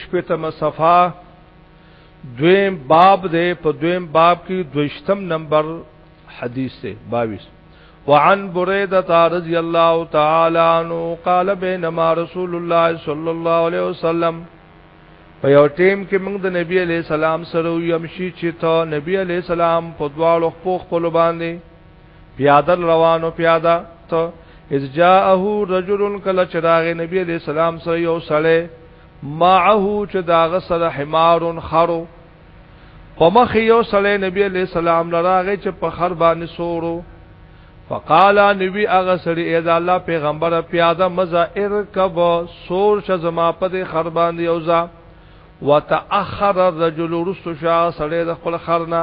شپیتم صفا دویم باب دے په دویم باب کی دوشتم نمبر حدیث دے باویس وعن بریدت رضی اللہ تعالی عنہ قال بینما رسول اللہ صلی اللہ علیہ وسلم په یو ټیم کې موږ د نبی علی سلام سره یمشي چې ته نبی علی سلام په دواړو خپل خپل باندې پیادل روانو پیاده ته اذ جاءه رجل کله چې راغ نبی علیہ السلام سره یو سړی معه چې داغه سره حمار خرو په مخ یو سړی نبی علیہ السلام لراغه چې په خر باندې سورو فقال نبی هغه سړی اې دا الله پیغمبر پیاده مزه ارکب سور ش زما په دې خر باندې یوزا وتاخر الرجل رسو شا سړی د خپل خرنه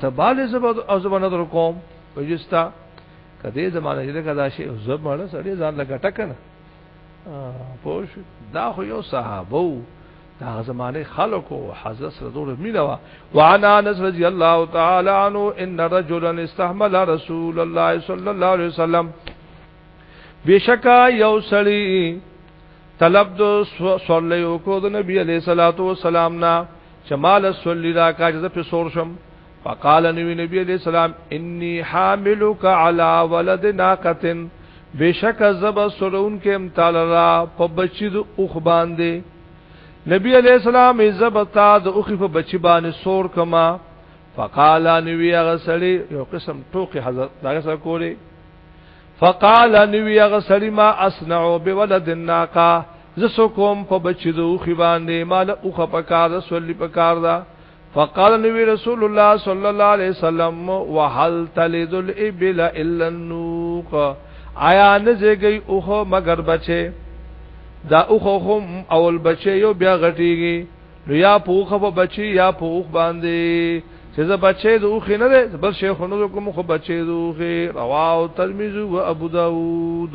تباله زبد او زبد نظر کوم وجستا کدی زمانه دې کدا شي زب مړ سړی ځان لګټه کنه پوش دا خو یو صحابه دا زمانه خلقو حضرت رسول مینه وا وعن انس رضی الله تعالی عنه ان رجلا استحمل رسول الله صلی الله علیه وسلم بشکا یو سړی طلب د صلی او کو د نبی علیہ الصلوۃ والسلام نا چمال صلی را کا جز په سور شم فقال نبی نبی علیہ السلام انی حاملک علی ولد ناقتن بشک زب سرون کې امتال را په بچی د اوخ باندې نبی علیہ السلام زب تا د اوخ په بچی باندې سور کما فقال نبی هغه سړی یو قسم ټوکی حضرت دا سره کولی فقال نوی غسړی ما اسنعو بولد الناقه زسو کوم په بچی دو خو باندې مال او خ په کار رسول په کار دا فقال نبی رسول الله صلی الله علیه وسلم وهل تلد الابل الا النوق آیا نزګي اوخه مگر بچي دا اوخه هم اول بچي یو بیا غټيږي نو یا په اوخ په بچي یا په اوخ باندې چې زه بچي د اوخ نه ده بل شیخ نو کوم خو بچي د اوخ رواه ترمذی او ابو داود